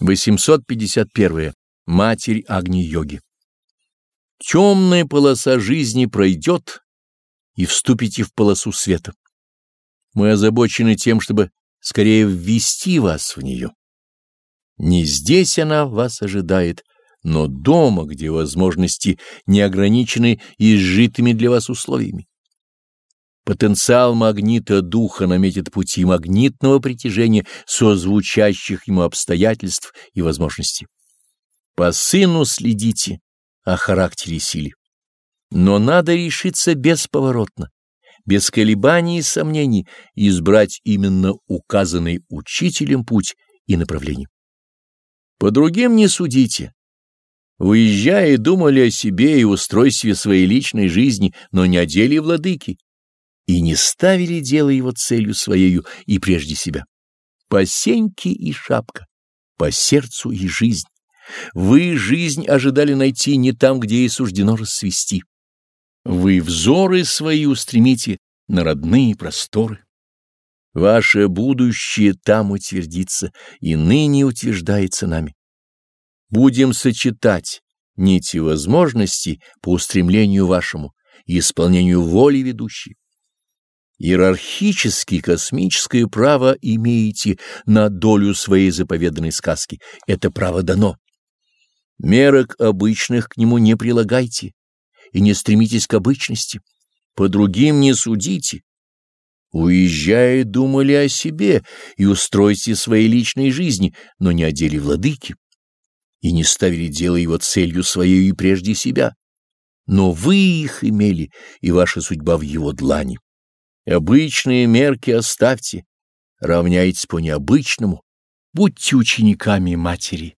851. Матерь Агни-йоги. Темная полоса жизни пройдет, и вступите в полосу света. Мы озабочены тем, чтобы скорее ввести вас в нее. Не здесь она вас ожидает, но дома, где возможности не ограничены изжитыми для вас условиями. Потенциал магнита духа наметит пути магнитного притяжения созвучащих ему обстоятельств и возможностей. По сыну следите о характере и силе. Но надо решиться бесповоротно, без колебаний и сомнений, избрать именно указанный учителем путь и направление. По другим не судите. Выезжая, думали о себе и устройстве своей личной жизни, но не о деле владыки, и не ставили дело его целью своею и прежде себя. По сеньке и шапка, по сердцу и жизнь. Вы жизнь ожидали найти не там, где ей суждено расцвести. Вы взоры свои устремите на родные просторы. Ваше будущее там утвердится и ныне утверждается нами. Будем сочетать нити возможностей по устремлению вашему и исполнению воли ведущей. Иерархически космическое право имеете на долю своей заповеданной сказки. Это право дано. Мерок обычных к нему не прилагайте и не стремитесь к обычности. По другим не судите. Уезжая, думали о себе и устройте своей личной жизни, но не о деле владыки. И не ставили дело его целью своей и прежде себя. Но вы их имели, и ваша судьба в его длани. Обычные мерки оставьте, равняйтесь по необычному, будьте учениками матери.